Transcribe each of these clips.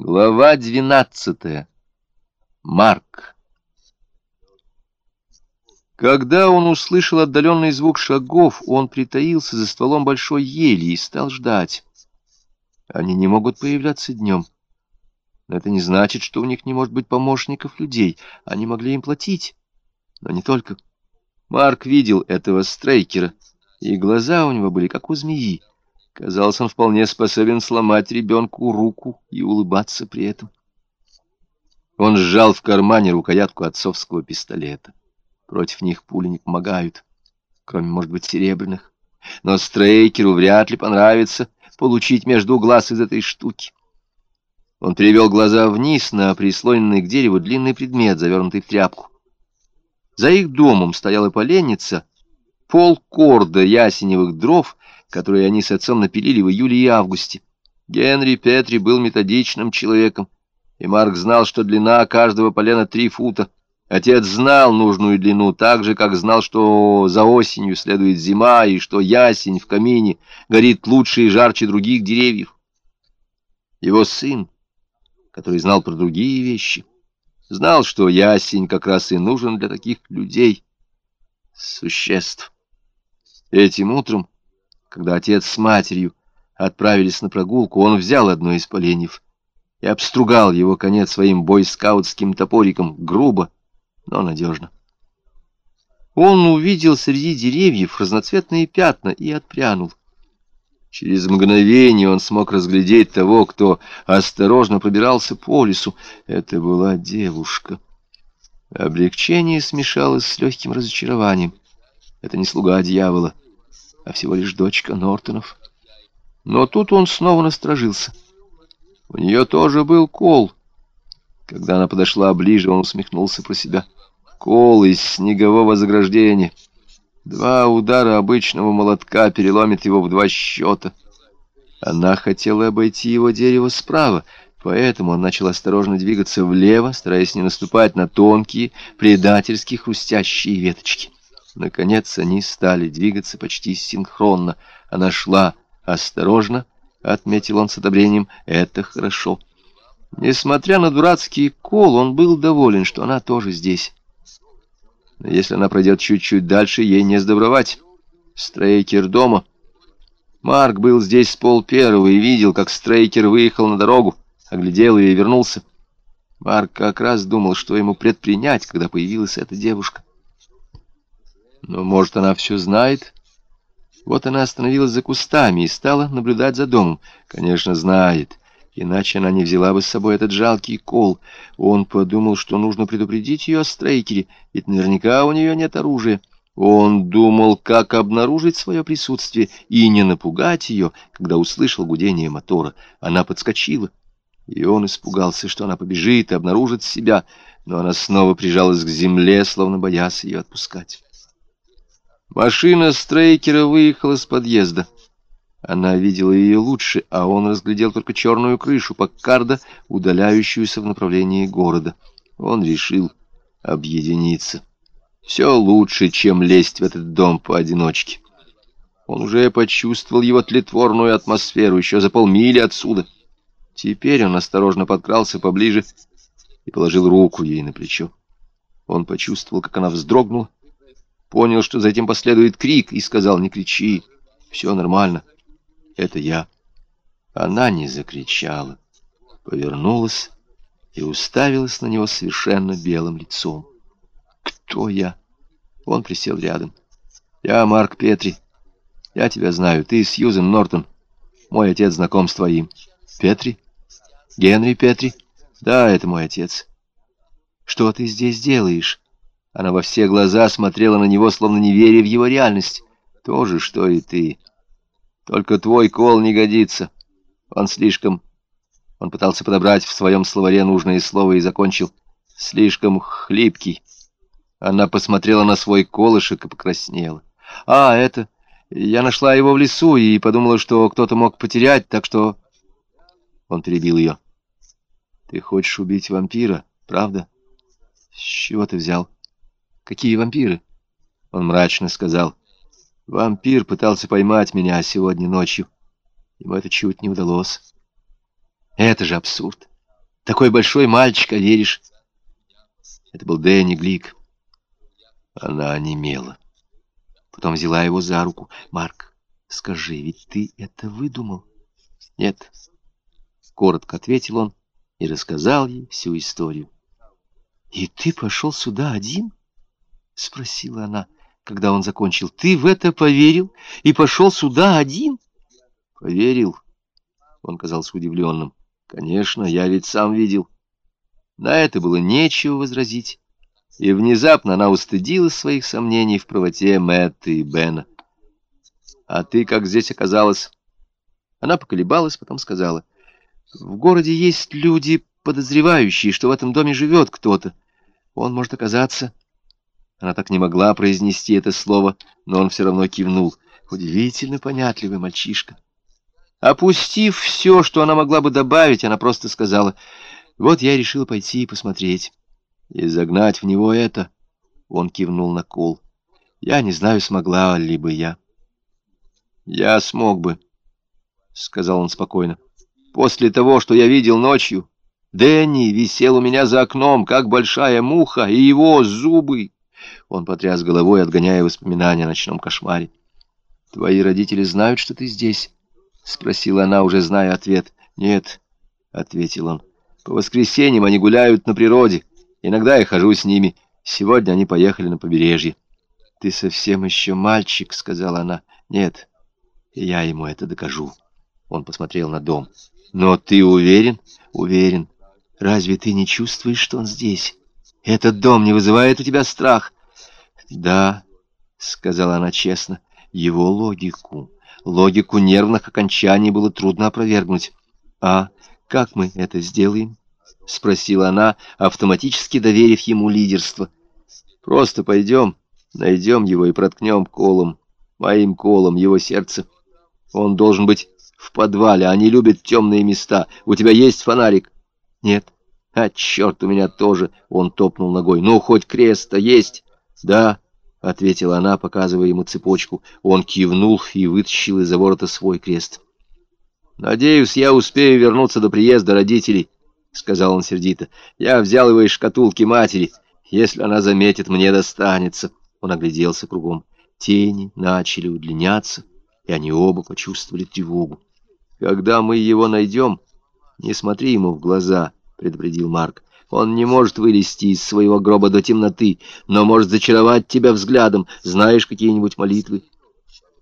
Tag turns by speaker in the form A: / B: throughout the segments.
A: Глава двенадцатая. Марк. Когда он услышал отдаленный звук шагов, он притаился за стволом большой ели и стал ждать. Они не могут появляться днем. Но это не значит, что у них не может быть помощников людей. Они могли им платить. Но не только. Марк видел этого стрейкера, и глаза у него были как у змеи. Казалось, он вполне способен сломать ребенку руку и улыбаться при этом. Он сжал в кармане рукоятку отцовского пистолета. Против них пули не помогают, кроме, может быть, серебряных. Но Стрейкеру вряд ли понравится получить между глаз из этой штуки. Он перевел глаза вниз на прислоненный к дереву длинный предмет, завернутый в тряпку. За их домом стояла поленница, пол корда ясеневых дров — которые они с отцом напилили в июле и августе. Генри Петри был методичным человеком, и Марк знал, что длина каждого полена три фута. Отец знал нужную длину так же, как знал, что за осенью следует зима, и что ясень в камине горит лучше и жарче других деревьев. Его сын, который знал про другие вещи, знал, что ясень как раз и нужен для таких людей, существ. Этим утром когда отец с матерью отправились на прогулку, он взял одно из поленьев и обстругал его конец своим бойскаутским топориком, грубо, но надежно. Он увидел среди деревьев разноцветные пятна и отпрянул. Через мгновение он смог разглядеть того, кто осторожно пробирался по лесу. Это была девушка. Облегчение смешалось с легким разочарованием. Это не слуга дьявола а всего лишь дочка Нортонов. Но тут он снова насторожился. У нее тоже был кол. Когда она подошла ближе, он усмехнулся про себя. Кол из снегового заграждения. Два удара обычного молотка переломит его в два счета. Она хотела обойти его дерево справа, поэтому он начал осторожно двигаться влево, стараясь не наступать на тонкие, предательски хрустящие веточки. Наконец они стали двигаться почти синхронно. Она шла осторожно, отметил он с одобрением, это хорошо. Несмотря на дурацкий кол, он был доволен, что она тоже здесь. Но если она пройдет чуть-чуть дальше, ей не сдобровать. Стрейкер дома. Марк был здесь с пол первого и видел, как Стрейкер выехал на дорогу, оглядел ее и вернулся. Марк как раз думал, что ему предпринять, когда появилась эта девушка. Но, может, она все знает? Вот она остановилась за кустами и стала наблюдать за домом. Конечно, знает. Иначе она не взяла бы с собой этот жалкий кол. Он подумал, что нужно предупредить ее о стрейкере, ведь наверняка у нее нет оружия. Он думал, как обнаружить свое присутствие и не напугать ее, когда услышал гудение мотора. Она подскочила, и он испугался, что она побежит и обнаружит себя, но она снова прижалась к земле, словно боясь ее отпускать. Машина Стрейкера выехала с подъезда. Она видела ее лучше, а он разглядел только черную крышу Паккарда, удаляющуюся в направлении города. Он решил объединиться. Все лучше, чем лезть в этот дом поодиночке. Он уже почувствовал его тлетворную атмосферу еще за полмили отсюда. Теперь он осторожно подкрался поближе и положил руку ей на плечо. Он почувствовал, как она вздрогнула, понял, что затем последует крик, и сказал, не кричи, все нормально, это я. Она не закричала, повернулась и уставилась на него совершенно белым лицом. «Кто я?» Он присел рядом. «Я Марк Петри. Я тебя знаю. Ты Сьюзен Нортон. Мой отец знаком с твоим. Петри? Генри Петри? Да, это мой отец. Что ты здесь делаешь?» Она во все глаза смотрела на него, словно не веря в его реальность. То же, что и ты. Только твой кол не годится. Он слишком... Он пытался подобрать в своем словаре нужное слово и закончил. Слишком хлипкий. Она посмотрела на свой колышек и покраснела. «А, это... Я нашла его в лесу и подумала, что кто-то мог потерять, так что...» Он перебил ее. «Ты хочешь убить вампира, правда? С чего ты взял?» Какие вампиры? Он мрачно сказал. Вампир пытался поймать меня сегодня ночью. Ему это чуть не удалось. Это же абсурд. Такой большой мальчик, а веришь? Это был Дэнни Глик. Она онемела. Потом взяла его за руку. «Марк, скажи, ведь ты это выдумал?» «Нет». Коротко ответил он и рассказал ей всю историю. «И ты пошел сюда один?» — спросила она, когда он закончил. «Ты в это поверил и пошел сюда один?» «Поверил?» — он казался удивленным. «Конечно, я ведь сам видел». На это было нечего возразить, и внезапно она устыдилась своих сомнений в правоте Мэтта и Бена. «А ты как здесь оказалась?» Она поколебалась, потом сказала. «В городе есть люди, подозревающие, что в этом доме живет кто-то. Он может оказаться...» Она так не могла произнести это слово, но он все равно кивнул. Удивительно понятливый мальчишка. Опустив все, что она могла бы добавить, она просто сказала, «Вот я решила пойти и посмотреть». И загнать в него это, он кивнул на кол. Я не знаю, смогла ли бы я. Я смог бы, сказал он спокойно. После того, что я видел ночью, Дэнни висел у меня за окном, как большая муха, и его зубы... Он потряс головой, отгоняя воспоминания о ночном кошмаре. «Твои родители знают, что ты здесь?» — спросила она, уже зная ответ. «Нет», — ответил он. «По воскресеньям они гуляют на природе. Иногда я хожу с ними. Сегодня они поехали на побережье». «Ты совсем еще мальчик», — сказала она. «Нет, я ему это докажу». Он посмотрел на дом. «Но ты уверен?» «Уверен. Разве ты не чувствуешь, что он здесь? Этот дом не вызывает у тебя страх?» «Да», — сказала она честно, — «его логику, логику нервных окончаний было трудно опровергнуть. А как мы это сделаем?» — спросила она, автоматически доверив ему лидерство. «Просто пойдем, найдем его и проткнем колом, моим колом, его сердце. Он должен быть в подвале, они любят темные места. У тебя есть фонарик?» «Нет». «А, черт, у меня тоже!» — он топнул ногой. «Ну, хоть крест-то есть?» «Да», — ответила она, показывая ему цепочку. Он кивнул и вытащил из-за ворота свой крест. «Надеюсь, я успею вернуться до приезда родителей», — сказал он сердито. «Я взял его из шкатулки матери. Если она заметит, мне достанется». Он огляделся кругом. Тени начали удлиняться, и они оба почувствовали тревогу. «Когда мы его найдем, не смотри ему в глаза», — предупредил Марк. «Он не может вылезти из своего гроба до темноты, но может зачаровать тебя взглядом. Знаешь какие-нибудь молитвы?»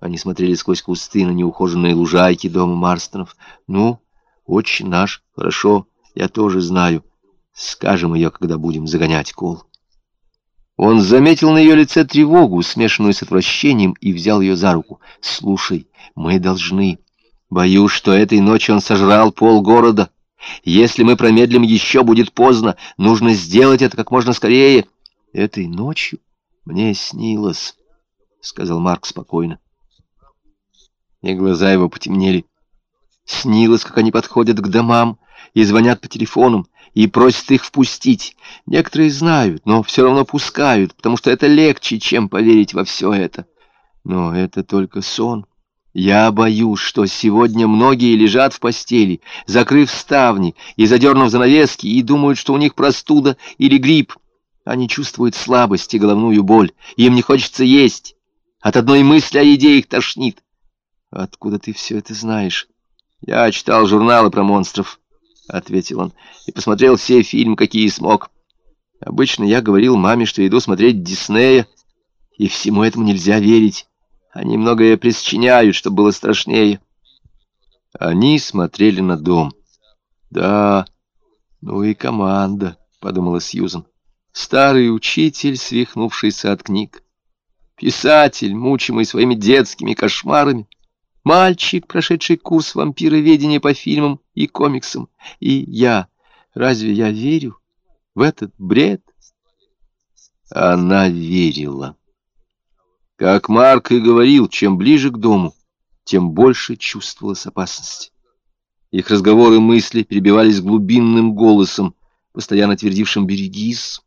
A: Они смотрели сквозь кусты на неухоженные лужайки дома Марстонов. «Ну, очень наш, хорошо, я тоже знаю. Скажем ее, когда будем загонять кол». Он заметил на ее лице тревогу, смешанную с отвращением, и взял ее за руку. «Слушай, мы должны...» Боюсь, что этой ночью он сожрал полгорода. Если мы промедлим, еще будет поздно. Нужно сделать это как можно скорее. Этой ночью мне снилось, — сказал Марк спокойно. И глаза его потемнели. Снилось, как они подходят к домам и звонят по телефонам, и просят их впустить. Некоторые знают, но все равно пускают, потому что это легче, чем поверить во все это. Но это только сон. Я боюсь, что сегодня многие лежат в постели, закрыв ставни и задернув занавески, и думают, что у них простуда или грипп. Они чувствуют слабость и головную боль, им не хочется есть. От одной мысли о еде их тошнит. Откуда ты все это знаешь? Я читал журналы про монстров, — ответил он, — и посмотрел все фильмы, какие смог. Обычно я говорил маме, что иду смотреть Диснея, и всему этому нельзя верить. Они многое присчиняют, чтобы было страшнее. Они смотрели на дом. Да, ну и команда, подумала Сьюзан. Старый учитель, свихнувшийся от книг. Писатель, мучимый своими детскими кошмарами. Мальчик, прошедший курс вампироведения по фильмам и комиксам. И я. Разве я верю в этот бред? Она верила. Как Марк и говорил, чем ближе к дому, тем больше чувствовалась опасность. Их разговоры и мысли перебивались глубинным голосом, постоянно твердившим «берегись».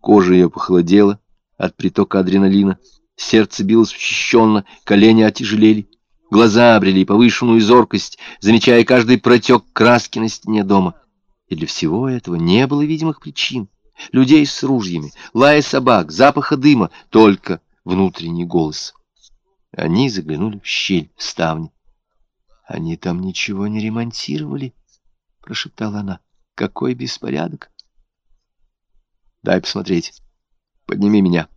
A: Кожа ее похолодела от притока адреналина, сердце билось учащенно, колени отяжелели, глаза обрели повышенную зоркость, замечая каждый протек краски на стене дома. И для всего этого не было видимых причин. Людей с ружьями, лая собак, запаха дыма, только внутренний голос. Они заглянули в щель в ставни. «Они там ничего не ремонтировали», — прошептала она. «Какой беспорядок!» «Дай посмотреть. Подними меня».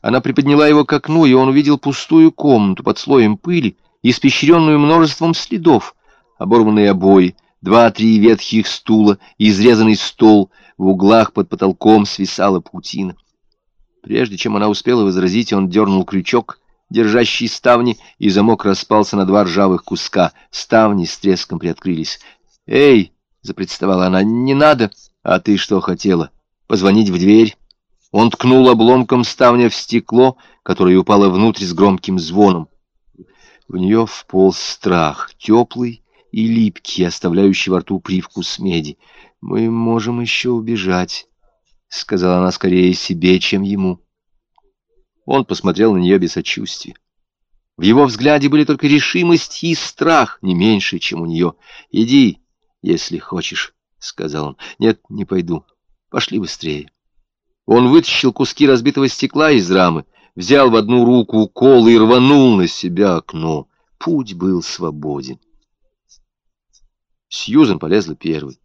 A: Она приподняла его к окну, и он увидел пустую комнату под слоем пыли, испещренную множеством следов, оборванные обои, два-три ветхих стула изрезанный стол, в углах под потолком свисала паутина. Прежде чем она успела возразить, он дернул крючок, держащий ставни, и замок распался на два ржавых куска. Ставни с треском приоткрылись. «Эй!» — запредставала она. «Не надо!» «А ты что хотела? Позвонить в дверь?» Он ткнул обломком ставня в стекло, которое упало внутрь с громким звоном. В нее вполз страх, теплый и липкий, оставляющий во рту привкус меди. «Мы можем еще убежать», — сказала она скорее себе, чем ему. Он посмотрел на нее без сочувствия. В его взгляде были только решимость и страх, не меньше, чем у нее. «Иди, если хочешь», — сказал он. «Нет, не пойду. Пошли быстрее». Он вытащил куски разбитого стекла из рамы, взял в одну руку укол и рванул на себя окно. Путь был свободен. Сьюзен полезла первой.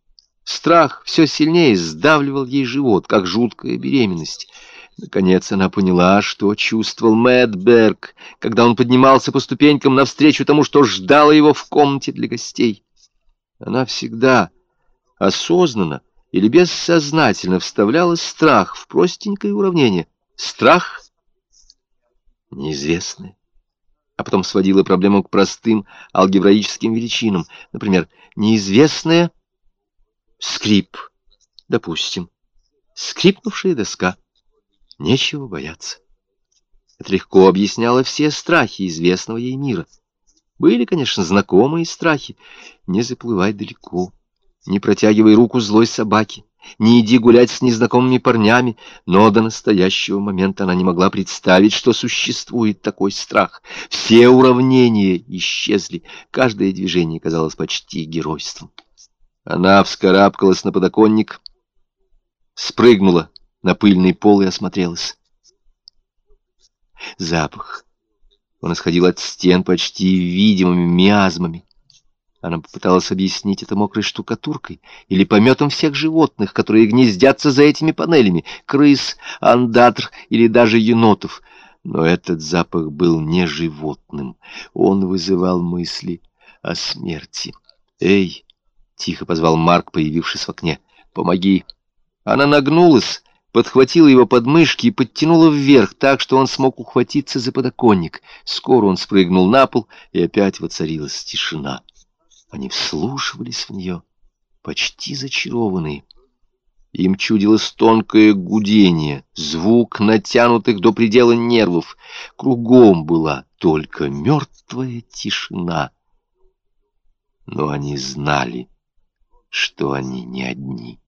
A: Страх все сильнее сдавливал ей живот, как жуткая беременность. Наконец она поняла, что чувствовал Мэтт Берг, когда он поднимался по ступенькам навстречу тому, что ждало его в комнате для гостей. Она всегда осознанно или бессознательно вставляла страх в простенькое уравнение. Страх неизвестное. А потом сводила проблему к простым алгебраическим величинам. Например, неизвестное скрип, допустим, скрипнувшая доска. Нечего бояться. Это легко объясняло все страхи известного ей мира. Были, конечно, знакомые страхи. Не заплывай далеко, не протягивай руку злой собаке, не иди гулять с незнакомыми парнями, но до настоящего момента она не могла представить, что существует такой страх. Все уравнения исчезли, каждое движение казалось почти геройством. Она вскарабкалась на подоконник, спрыгнула на пыльный пол и осмотрелась. Запах. Он исходил от стен почти видимыми миазмами. Она попыталась объяснить это мокрой штукатуркой или пометом всех животных, которые гнездятся за этими панелями, крыс, андатр или даже енотов. Но этот запах был не животным. Он вызывал мысли о смерти. «Эй!» — тихо позвал Марк, появившись в окне. «Помоги!» Она нагнулась, подхватила его подмышки и подтянула вверх, так что он смог ухватиться за подоконник. Скоро он спрыгнул на пол, и опять воцарилась тишина. Они вслушивались в нее, почти зачарованные. Им чудилось тонкое гудение, звук натянутых до предела нервов. Кругом была только мертвая тишина. Но они знали, что они не одни.